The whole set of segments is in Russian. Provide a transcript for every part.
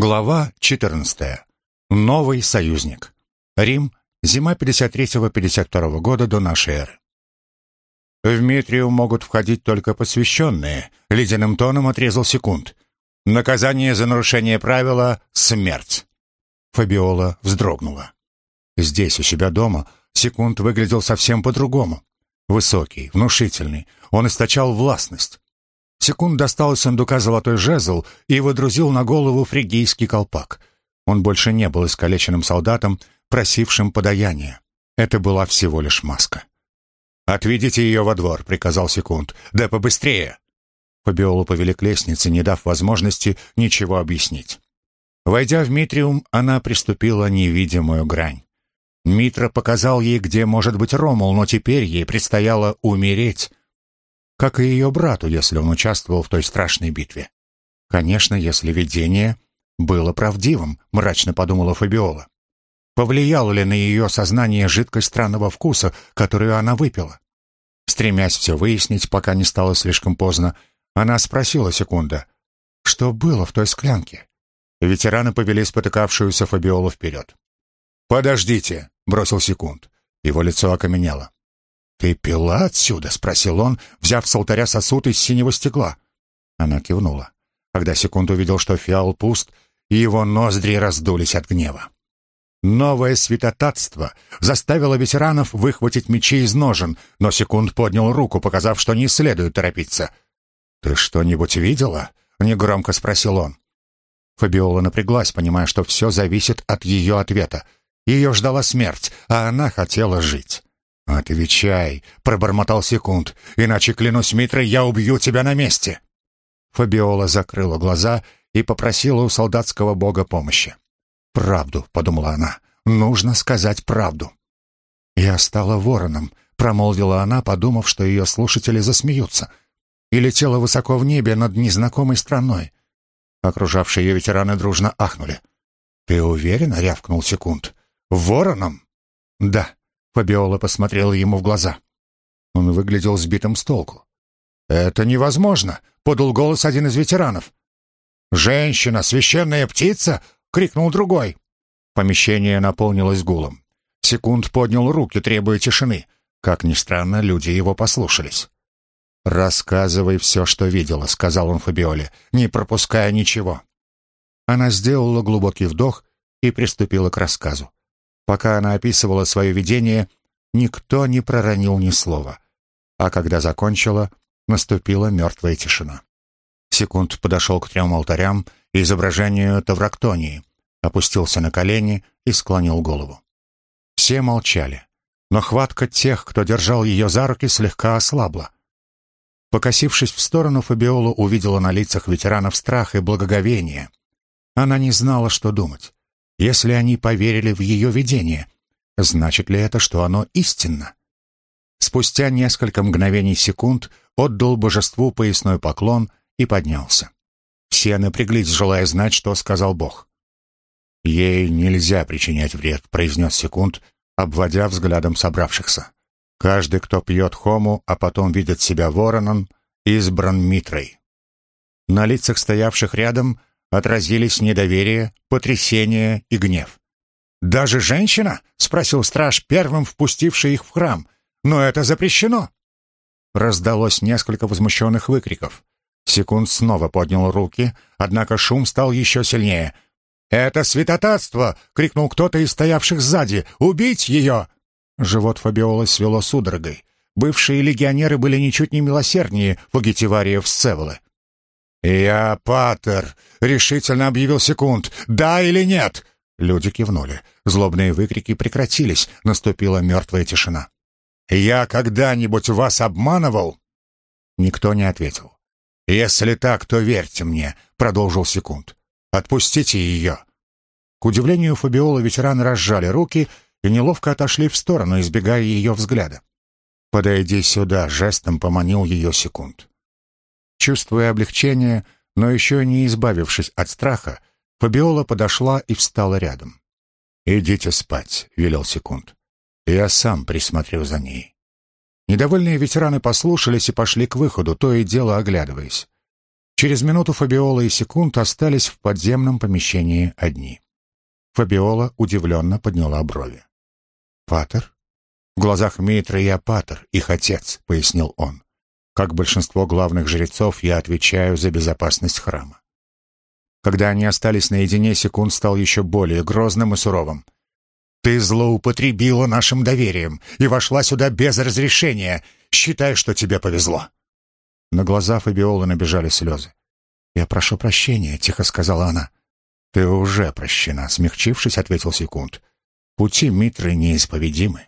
Глава 14. Новый союзник. Рим. Зима 53-52 года до нашей эры. В Митрию могут входить только посвященные. Ледяным тоном отрезал секунд. Наказание за нарушение правила — смерть. Фабиола вздрогнула. Здесь, у себя дома, секунд выглядел совсем по-другому. Высокий, внушительный, он источал властность. Секунд достал из сундука золотой жезл и выдрузил на голову фригийский колпак. Он больше не был искалеченным солдатом, просившим подаяния. Это была всего лишь маска. «Отведите ее во двор», — приказал Секунд. «Да побыстрее!» Фабиолу повели к лестнице, не дав возможности ничего объяснить. Войдя в Митриум, она приступила невидимую грань. Митра показал ей, где может быть Ромул, но теперь ей предстояло умереть, как и ее брату, если он участвовал в той страшной битве. Конечно, если видение было правдивым, мрачно подумала Фабиола. Повлияла ли на ее сознание жидкость странного вкуса, которую она выпила? Стремясь все выяснить, пока не стало слишком поздно, она спросила секунда, что было в той склянке. Ветераны повели спотыкавшуюся Фабиолу вперед. «Подождите!» — бросил секунд. Его лицо окаменело. «Ты пила отсюда?» — спросил он, взяв с алтаря сосуд из синего стекла. Она кивнула. Когда секунд увидел, что фиал пуст, и его ноздри раздулись от гнева. Новое святотатство заставило ветеранов выхватить мечи из ножен, но секунд поднял руку, показав, что не следует торопиться. «Ты что-нибудь видела?» — негромко спросил он. Фабиола напряглась, понимая, что все зависит от ее ответа. Ее ждала смерть, а она хотела жить. «Отвечай», — пробормотал секунд, «иначе, клянусь Митрой, я убью тебя на месте». Фабиола закрыла глаза и попросила у солдатского бога помощи. «Правду», — подумала она, — «нужно сказать правду». «Я стала вороном», — промолвила она, подумав, что ее слушатели засмеются, и летела высоко в небе над незнакомой страной. Окружавшие ее ветераны дружно ахнули. «Ты уверена?» — рявкнул секунд. «Вороном?» «Да», Фабиола посмотрела ему в глаза. Он выглядел сбитым с толку. «Это невозможно!» — подал голос один из ветеранов. «Женщина, священная птица!» — крикнул другой. Помещение наполнилось гулом. Секунд поднял руки, требуя тишины. Как ни странно, люди его послушались. «Рассказывай все, что видела», — сказал он Фабиоле, не пропуская ничего. Она сделала глубокий вдох и приступила к рассказу. Пока она описывала свое видение, никто не проронил ни слова. А когда закончила, наступила мертвая тишина. Секунд подошел к трем алтарям и изображению Таврактонии, опустился на колени и склонил голову. Все молчали, но хватка тех, кто держал ее за руки, слегка ослабла. Покосившись в сторону, Фабиола увидела на лицах ветеранов страх и благоговение. Она не знала, что думать. Если они поверили в ее видение, значит ли это, что оно истинно? Спустя несколько мгновений секунд отдал божеству поясной поклон и поднялся. Все напряглись, желая знать, что сказал Бог. «Ей нельзя причинять вред», — произнес секунд, обводя взглядом собравшихся. «Каждый, кто пьет хому, а потом видит себя вороном, избран Митрой». На лицах стоявших рядом отразились недоверие, потрясение и гнев. «Даже женщина?» — спросил страж, первым впустивший их в храм. «Но это запрещено!» Раздалось несколько возмущенных выкриков. Секунд снова поднял руки, однако шум стал еще сильнее. «Это святотатство!» — крикнул кто-то из стоявших сзади. «Убить ее!» Живот Фабиолы свело судорогой. Бывшие легионеры были ничуть не милосерднее фугитивариев Сцеволы. «Я Патер!» — решительно объявил Секунд. «Да или нет?» Люди кивнули. Злобные выкрики прекратились. Наступила мертвая тишина. «Я когда-нибудь вас обманывал?» Никто не ответил. «Если так, то верьте мне», — продолжил Секунд. «Отпустите ее». К удивлению Фабиола ветераны разжали руки и неловко отошли в сторону, избегая ее взгляда. «Подойди сюда», — жестом поманил ее Секунд. Чувствуя облегчение, но еще не избавившись от страха, Фабиола подошла и встала рядом. «Идите спать», — велел Секунд. «Я сам присмотрю за ней». Недовольные ветераны послушались и пошли к выходу, то и дело оглядываясь. Через минуту Фабиола и Секунд остались в подземном помещении одни. Фабиола удивленно подняла брови. «Патер?» «В глазах Митра я Патер, их отец», — пояснил он. «Как большинство главных жрецов, я отвечаю за безопасность храма». Когда они остались наедине, Секунд стал еще более грозным и суровым. «Ты злоупотребила нашим доверием и вошла сюда без разрешения. Считай, что тебе повезло». На глаза Фабиолы набежали слезы. «Я прошу прощения», — тихо сказала она. «Ты уже прощена», — смягчившись, ответил Секунд. «Пути Митры неисповедимы».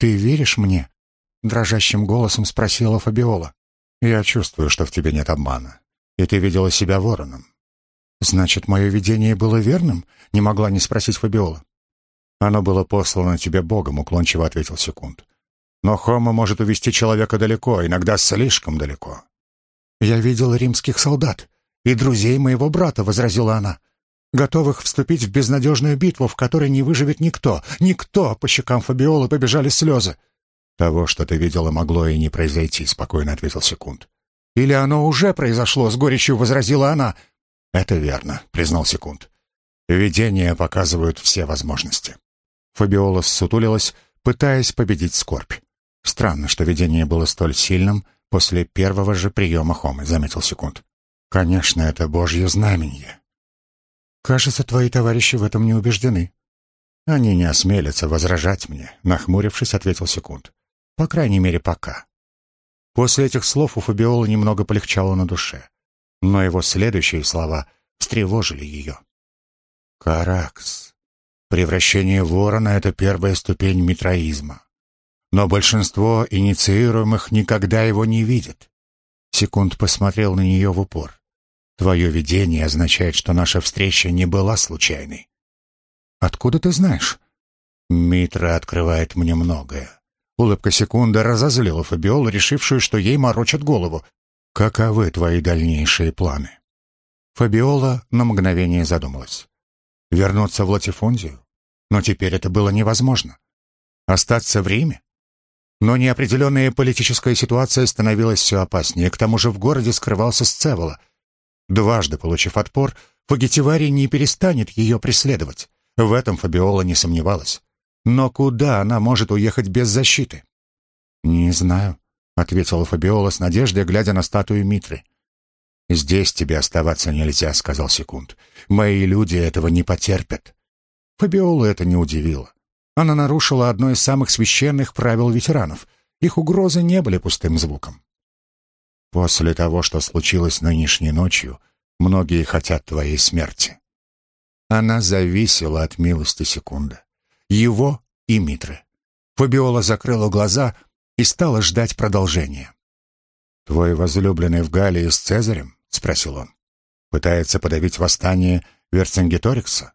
«Ты веришь мне?» — дрожащим голосом спросила Фабиола. «Я чувствую, что в тебе нет обмана, и ты видела себя вороном». «Значит, мое видение было верным?» — не могла не спросить Фабиола. «Оно было послано тебе Богом», — уклончиво ответил Секунд. Но Хома может увести человека далеко, иногда слишком далеко. «Я видела римских солдат и друзей моего брата», — возразила она, «готовых вступить в безнадежную битву, в которой не выживет никто. Никто!» — по щекам Фабиолы побежали слезы. «Того, что ты видела, могло и не произойти», — спокойно ответил Секунд. «Или оно уже произошло», — с горечью возразила она. «Это верно», — признал Секунд. «Видения показывают все возможности». Фабиола ссутулилась, пытаясь победить скорбь. Странно, что видение было столь сильным после первого же приема Хомы, заметил Секунд. Конечно, это божье знамение. Кажется, твои товарищи в этом не убеждены. Они не осмелятся возражать мне, нахмурившись, ответил Секунд. По крайней мере, пока. После этих слов у Фабиола немного полегчало на душе, но его следующие слова встревожили ее. «Каракс. Превращение ворона — это первая ступень митроизма но большинство инициируемых никогда его не видят. Секунд посмотрел на нее в упор. Твое видение означает, что наша встреча не была случайной. Откуда ты знаешь? Митра открывает мне многое. Улыбка секунда разозлила Фабиолу, решившую, что ей морочат голову. Каковы твои дальнейшие планы? Фабиола на мгновение задумалась. Вернуться в Латифундию? Но теперь это было невозможно. Остаться в Риме? Но неопределенная политическая ситуация становилась все опаснее. К тому же в городе скрывался Сцевола. Дважды получив отпор, Фагетивари не перестанет ее преследовать. В этом Фабиола не сомневалась. Но куда она может уехать без защиты? «Не знаю», — ответила Фабиола с надеждой, глядя на статую Митры. «Здесь тебе оставаться нельзя», — сказал Секунд. «Мои люди этого не потерпят». Фабиолу это не удивило. Она нарушила одно из самых священных правил ветеранов. Их угрозы не были пустым звуком. После того, что случилось нынешней ночью, многие хотят твоей смерти. Она зависела от милости секунды. Его и Митры. Фабиола закрыла глаза и стала ждать продолжения. «Твой возлюбленный в Галлии с Цезарем?» — спросил он. «Пытается подавить восстание Верцингеторикса?»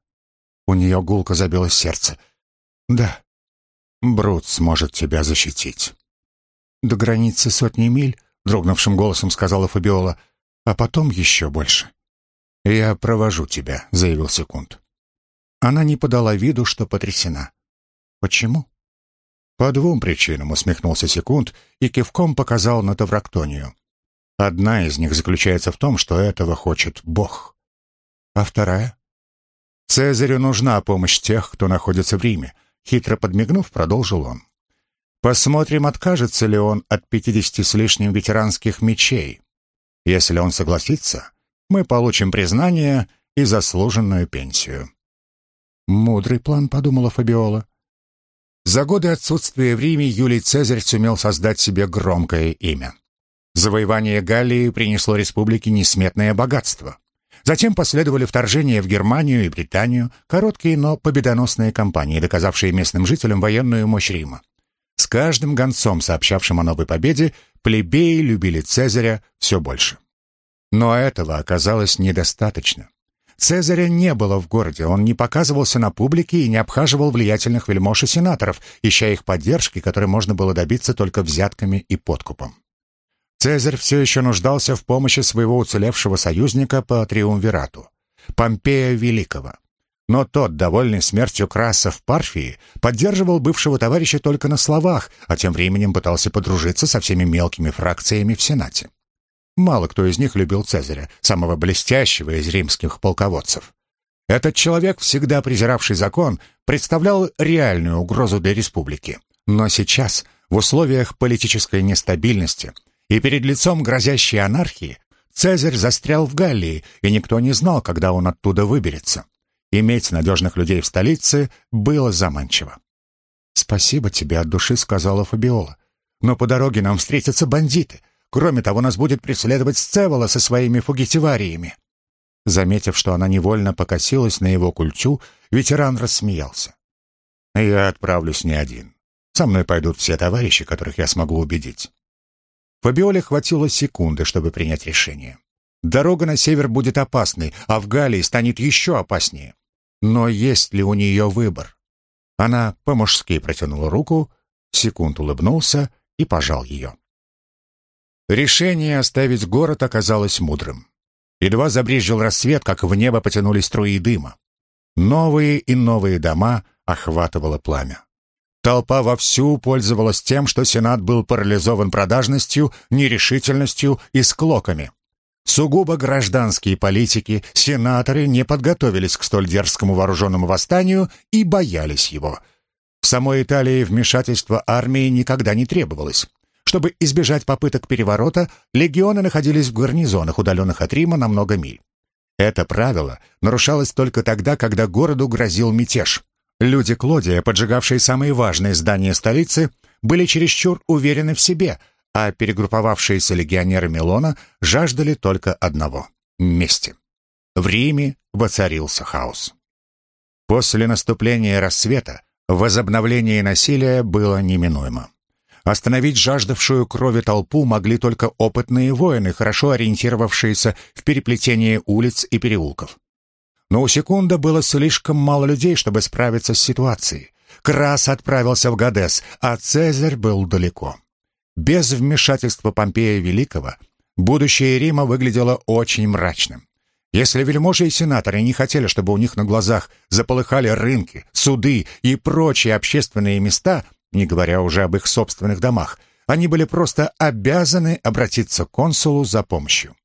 У нее гулко забилось сердце — «Да. Брут сможет тебя защитить». «До границы сотни миль», — дрогнувшим голосом сказала Фабиола, «а потом еще больше». «Я провожу тебя», — заявил Секунд. Она не подала виду, что потрясена. «Почему?» «По двум причинам», — усмехнулся Секунд и кивком показал на Таврактонию. «Одна из них заключается в том, что этого хочет Бог. А вторая?» «Цезарю нужна помощь тех, кто находится в Риме, Хитро подмигнув, продолжил он. Посмотрим, откажется ли он от пятидесяти с лишним ветеранских мечей. Если он согласится, мы получим признание и заслуженную пенсию. Мудрый план, подумала Фабиола. За годы отсутствия в Риме Юлий Цезарь сумел создать себе громкое имя. Завоевание Галлии принесло республике несметное богатство. Затем последовали вторжения в Германию и Британию, короткие, но победоносные кампании, доказавшие местным жителям военную мощь Рима. С каждым гонцом, сообщавшим о новой победе, плебеи любили Цезаря все больше. Но этого оказалось недостаточно. Цезаря не было в городе, он не показывался на публике и не обхаживал влиятельных вельмож и сенаторов, ища их поддержки, которой можно было добиться только взятками и подкупом. Цезарь все еще нуждался в помощи своего уцелевшего союзника по триумвирату, Помпея Великого. Но тот, довольный смертью Краса в Парфии, поддерживал бывшего товарища только на словах, а тем временем пытался подружиться со всеми мелкими фракциями в Сенате. Мало кто из них любил Цезаря, самого блестящего из римских полководцев. Этот человек, всегда презиравший закон, представлял реальную угрозу для республики. Но сейчас, в условиях политической нестабильности и перед лицом грозящей анархии, Цезарь застрял в Галлии, и никто не знал, когда он оттуда выберется. Иметь надежных людей в столице было заманчиво. «Спасибо тебе от души», — сказала Фабиола. «Но по дороге нам встретятся бандиты. Кроме того, нас будет преследовать Сцевола со своими фугитивариями». Заметив, что она невольно покосилась на его культю, ветеран рассмеялся. «Я отправлюсь не один. Со мной пойдут все товарищи, которых я смогу убедить». Фабиоле хватило секунды, чтобы принять решение. Дорога на север будет опасной, а в Галлии станет еще опаснее. Но есть ли у нее выбор? Она по-мужски протянула руку, секунд улыбнулся и пожал ее. Решение оставить город оказалось мудрым. Едва забрезжил рассвет, как в небо потянулись струи дыма. Новые и новые дома охватывало пламя. Толпа вовсю пользовалась тем, что Сенат был парализован продажностью, нерешительностью и склоками. Сугубо гражданские политики, сенаторы не подготовились к столь дерзкому вооруженному восстанию и боялись его. В самой Италии вмешательство армии никогда не требовалось. Чтобы избежать попыток переворота, легионы находились в гарнизонах, удаленных от Рима на много миль. Это правило нарушалось только тогда, когда городу грозил мятеж. Люди Клодия, поджигавшие самые важные здания столицы, были чересчур уверены в себе – а перегрупповавшиеся легионеры Милона жаждали только одного — мести. В Риме воцарился хаос. После наступления рассвета возобновление насилия было неминуемо. Остановить жаждавшую крови толпу могли только опытные воины, хорошо ориентировавшиеся в переплетении улиц и переулков. Но у Секунда было слишком мало людей, чтобы справиться с ситуацией. Крас отправился в Гадес, а Цезарь был далеко. Без вмешательства Помпея Великого будущее Рима выглядело очень мрачным. Если вельможи и сенаторы не хотели, чтобы у них на глазах заполыхали рынки, суды и прочие общественные места, не говоря уже об их собственных домах, они были просто обязаны обратиться к консулу за помощью.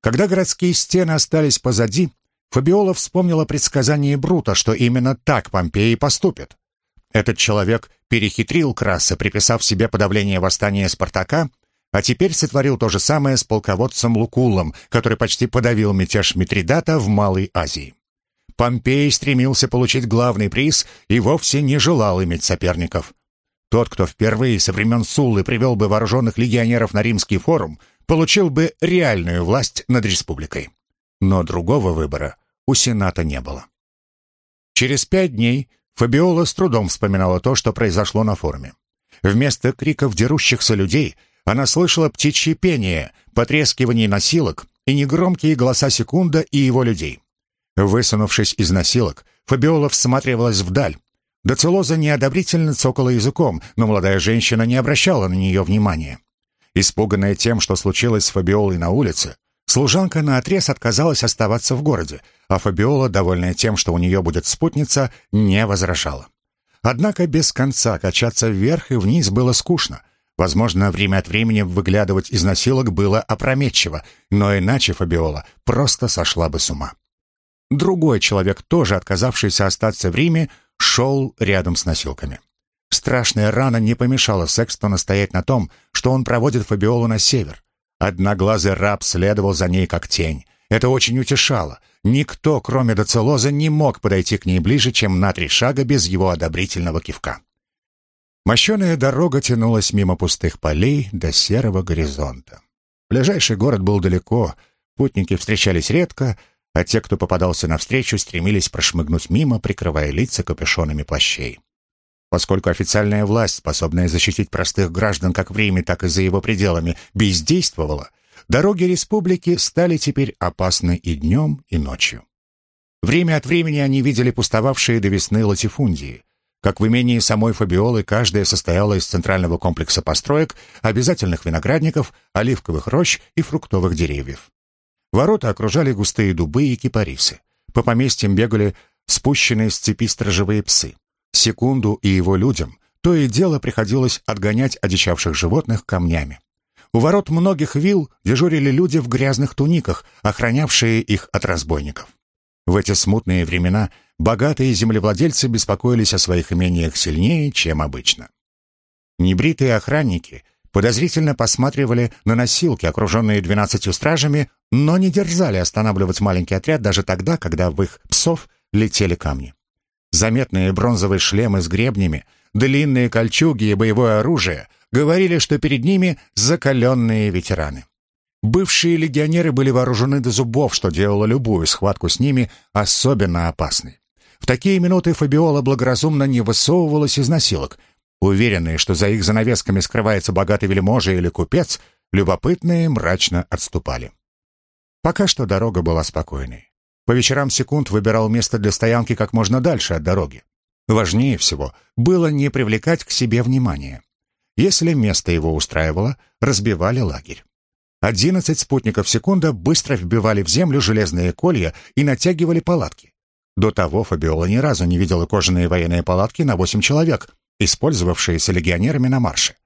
Когда городские стены остались позади, Фабиола вспомнила предсказание Брута, что именно так Помпеи поступит. Этот человек перехитрил Краса, приписав себе подавление восстания Спартака, а теперь сотворил то же самое с полководцем Лукулом, который почти подавил мятеж Митридата в Малой Азии. Помпей стремился получить главный приз и вовсе не желал иметь соперников. Тот, кто впервые со времен Суллы привел бы вооруженных легионеров на римский форум, получил бы реальную власть над республикой. Но другого выбора у Сената не было. Через пять дней Фабиола с трудом вспоминала то, что произошло на форуме. Вместо криков дерущихся людей она слышала птичье пение, потрескивание носилок и негромкие голоса Секунда и его людей. Высунувшись из носилок, Фабиола всматривалась вдаль. Доцелоза неодобрительно цокала языком, но молодая женщина не обращала на нее внимания. Испуганная тем, что случилось с Фабиолой на улице, Служанка наотрез отказалась оставаться в городе, а Фабиола, довольная тем, что у нее будет спутница, не возражала. Однако без конца качаться вверх и вниз было скучно. Возможно, время от времени выглядывать из носилок было опрометчиво, но иначе Фабиола просто сошла бы с ума. Другой человек, тоже отказавшийся остаться в Риме, шел рядом с носилками. Страшная рана не помешала Сексту настоять на том, что он проводит Фабиолу на север. Одноглазый раб следовал за ней как тень. Это очень утешало. Никто, кроме Доцелоза, не мог подойти к ней ближе, чем на три шага без его одобрительного кивка. Мощеная дорога тянулась мимо пустых полей до серого горизонта. Ближайший город был далеко, путники встречались редко, а те, кто попадался навстречу, стремились прошмыгнуть мимо, прикрывая лица капюшонами плащей. Поскольку официальная власть, способная защитить простых граждан как в Риме, так и за его пределами, бездействовала, дороги республики стали теперь опасны и днем, и ночью. Время от времени они видели пустовавшие до весны латифундии. Как в имении самой Фабиолы, каждая состояла из центрального комплекса построек, обязательных виноградников, оливковых рощ и фруктовых деревьев. Ворота окружали густые дубы и кипарисы. По поместьям бегали спущенные с цепи стражевые псы. Секунду и его людям то и дело приходилось отгонять одичавших животных камнями. У ворот многих вилл дежурили люди в грязных туниках, охранявшие их от разбойников. В эти смутные времена богатые землевладельцы беспокоились о своих имениях сильнее, чем обычно. Небритые охранники подозрительно посматривали на носилки, окруженные двенадцатью стражами, но не дерзали останавливать маленький отряд даже тогда, когда в их псов летели камни. Заметные бронзовые шлемы с гребнями, длинные кольчуги и боевое оружие говорили, что перед ними закаленные ветераны. Бывшие легионеры были вооружены до зубов, что делало любую схватку с ними особенно опасной. В такие минуты Фабиола благоразумно не высовывалась из носилок. Уверенные, что за их занавесками скрывается богатый вельможа или купец, любопытные мрачно отступали. Пока что дорога была спокойной. По вечерам секунд выбирал место для стоянки как можно дальше от дороги. Важнее всего было не привлекать к себе внимания. Если место его устраивало, разбивали лагерь. Одиннадцать спутников секунда быстро вбивали в землю железные колья и натягивали палатки. До того Фабиола ни разу не видела кожаные военные палатки на восемь человек, использовавшиеся легионерами на марше.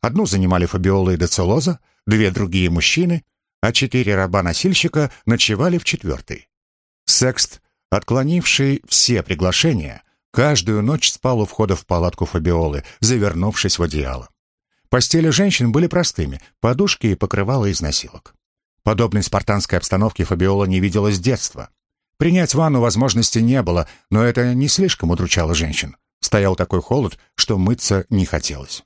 Одну занимали Фабиола и Децелоза, две другие мужчины, а четыре раба-носильщика ночевали в четвертой. Секст, отклонивший все приглашения, каждую ночь спал у входа в палатку Фабиолы, завернувшись в одеяло. Постели женщин были простыми, подушки и покрывала из носилок. Подобной спартанской обстановки Фабиола не видела с детства. Принять ванну возможности не было, но это не слишком удручало женщин. Стоял такой холод, что мыться не хотелось.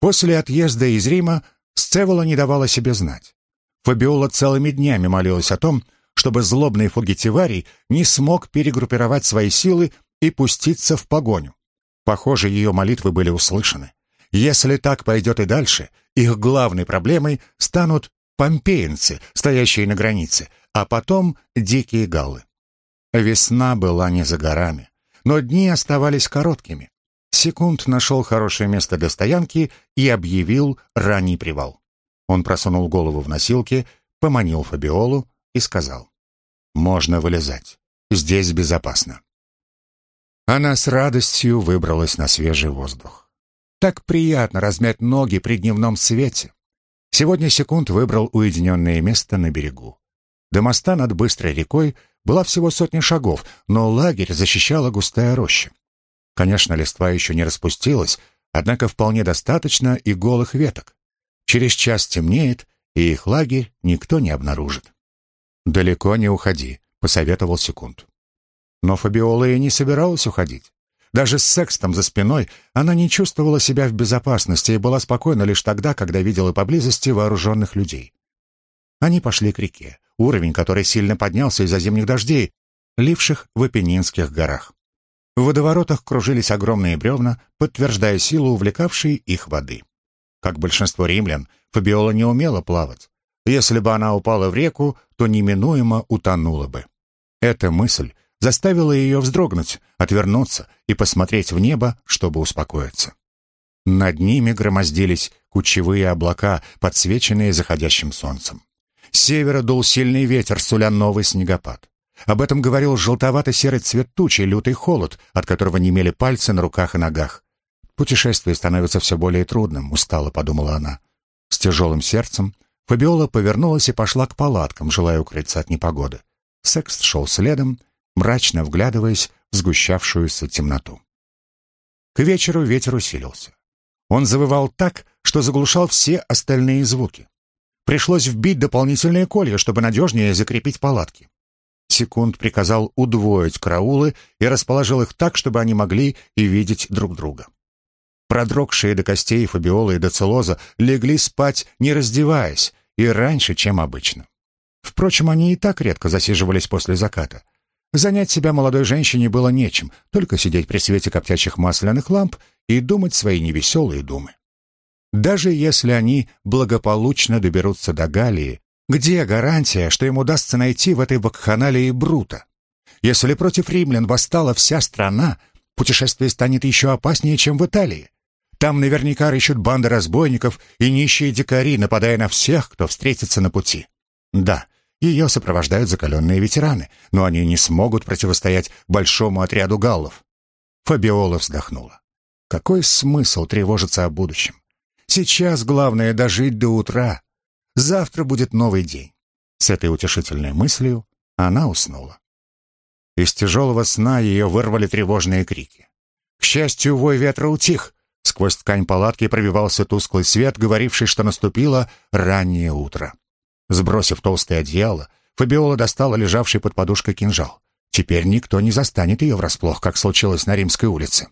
После отъезда из Рима Сцевола не давала себе знать. Фабиола целыми днями молилась о том, чтобы злобный фугитиварий не смог перегруппировать свои силы и пуститься в погоню. Похоже, ее молитвы были услышаны. Если так пойдет и дальше, их главной проблемой станут помпеенцы, стоящие на границе, а потом дикие галлы. Весна была не за горами, но дни оставались короткими. Секунд нашел хорошее место для стоянки и объявил ранний привал. Он просунул голову в носилки, поманил Фабиолу, и сказал, «Можно вылезать. Здесь безопасно». Она с радостью выбралась на свежий воздух. Так приятно размять ноги при дневном свете. Сегодня Секунд выбрал уединенное место на берегу. До моста над быстрой рекой была всего сотня шагов, но лагерь защищала густая роща. Конечно, листва еще не распустилась, однако вполне достаточно и голых веток. Через час темнеет, и их лагерь никто не обнаружит. «Далеко не уходи», — посоветовал Секунд. Но Фабиола и не собиралась уходить. Даже с секстом за спиной она не чувствовала себя в безопасности и была спокойна лишь тогда, когда видела поблизости вооруженных людей. Они пошли к реке, уровень которой сильно поднялся из-за зимних дождей, ливших в Апеннинских горах. В водоворотах кружились огромные бревна, подтверждая силу увлекавшей их воды. Как большинство римлян, Фабиола не умела плавать. Если бы она упала в реку, то неминуемо утонула бы. Эта мысль заставила ее вздрогнуть, отвернуться и посмотреть в небо, чтобы успокоиться. Над ними громоздились кучевые облака, подсвеченные заходящим солнцем. Севера дул сильный ветер, суля новый снегопад. Об этом говорил желтовато-серый цвет тучи, лютый холод, от которого немели пальцы на руках и ногах. «Путешествие становится все более трудным», — устало подумала она. С тяжелым сердцем Фабиола повернулась и пошла к палаткам, желая укрыться от непогоды. Секст шел следом, мрачно вглядываясь в сгущавшуюся темноту. К вечеру ветер усилился. Он завывал так, что заглушал все остальные звуки. Пришлось вбить дополнительные колья, чтобы надежнее закрепить палатки. Секунд приказал удвоить караулы и расположил их так, чтобы они могли и видеть друг друга. Продрогшие до костей Фабиола и Доцелоза легли спать, не раздеваясь, и раньше, чем обычно. Впрочем, они и так редко засиживались после заката. Занять себя молодой женщине было нечем, только сидеть при свете коптящих масляных ламп и думать свои невеселые думы. Даже если они благополучно доберутся до Галлии, где гарантия, что им удастся найти в этой вакханалии Брута? Если против римлян восстала вся страна, путешествие станет еще опаснее, чем в Италии. Там наверняка рыщут банды разбойников и нищие дикари, нападая на всех, кто встретится на пути. Да, ее сопровождают закаленные ветераны, но они не смогут противостоять большому отряду галлов. Фабиола вздохнула. Какой смысл тревожиться о будущем? Сейчас главное дожить до утра. Завтра будет новый день. С этой утешительной мыслью она уснула. Из тяжелого сна ее вырвали тревожные крики. К счастью, вой ветра утих. Сквозь ткань палатки пробивался тусклый свет, говоривший, что наступило раннее утро. Сбросив толстое одеяло, Фабиола достала лежавший под подушкой кинжал. Теперь никто не застанет ее врасплох, как случилось на Римской улице.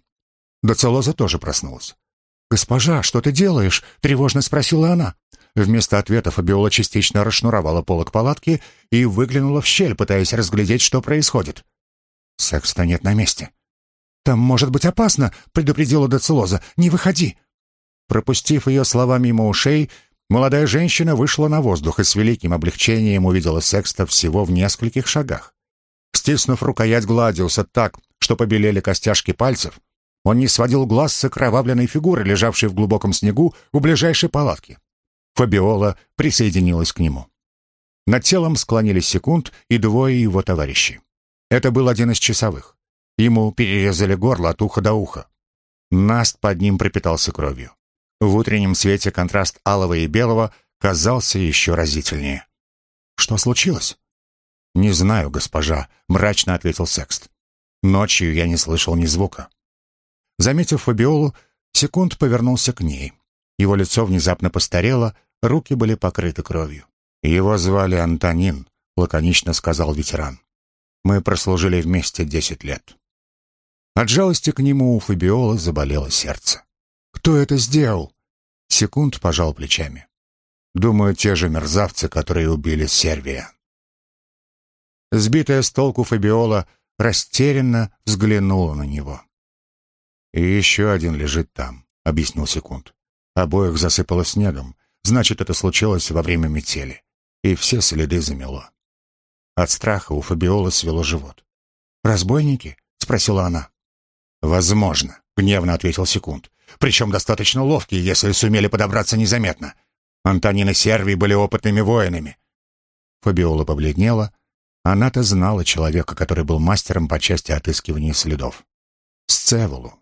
Доцелоза тоже проснулась. «Госпожа, что ты делаешь?» — тревожно спросила она. Вместо ответа Фабиола частично расшнуровала полок палатки и выглянула в щель, пытаясь разглядеть, что происходит. Секста нет на месте. «Там может быть опасно», — предупредила Доцелоза. «Не выходи». Пропустив ее слова мимо ушей, молодая женщина вышла на воздух и с великим облегчением увидела Секста всего в нескольких шагах. Стиснув рукоять Гладиуса так, что побелели костяшки пальцев, он не сводил глаз с окровавленной фигуры, лежавшей в глубоком снегу у ближайшей палатки. Фабиола присоединилась к нему. Над телом склонились секунд и двое его товарищей. Это был один из часовых. Ему перерезали горло от уха до уха. Наст под ним пропитался кровью. В утреннем свете контраст алого и белого казался еще разительнее. «Что случилось?» «Не знаю, госпожа», — мрачно ответил Секст. «Ночью я не слышал ни звука». Заметив Фабиолу, Секунд повернулся к ней. Его лицо внезапно постарело, руки были покрыты кровью. «Его звали Антонин», — лаконично сказал ветеран. «Мы прослужили вместе десять лет». От жалости к нему у Фабиолы заболело сердце. «Кто это сделал?» Секунд пожал плечами. «Думаю, те же мерзавцы, которые убили Сервия». Сбитая с толку Фабиола растерянно взглянула на него. «И еще один лежит там», — объяснил Секунд. «Обоих засыпало снегом. Значит, это случилось во время метели. И все следы замело». От страха у Фабиолы свело живот. «Разбойники?» — спросила она. «Возможно», — гневно ответил Секунд. «Причем достаточно ловкие, если сумели подобраться незаметно. Антонин и Сервий были опытными воинами». Фабиола побледнела, она-то знала человека, который был мастером по части отыскивания следов. Сцеволу.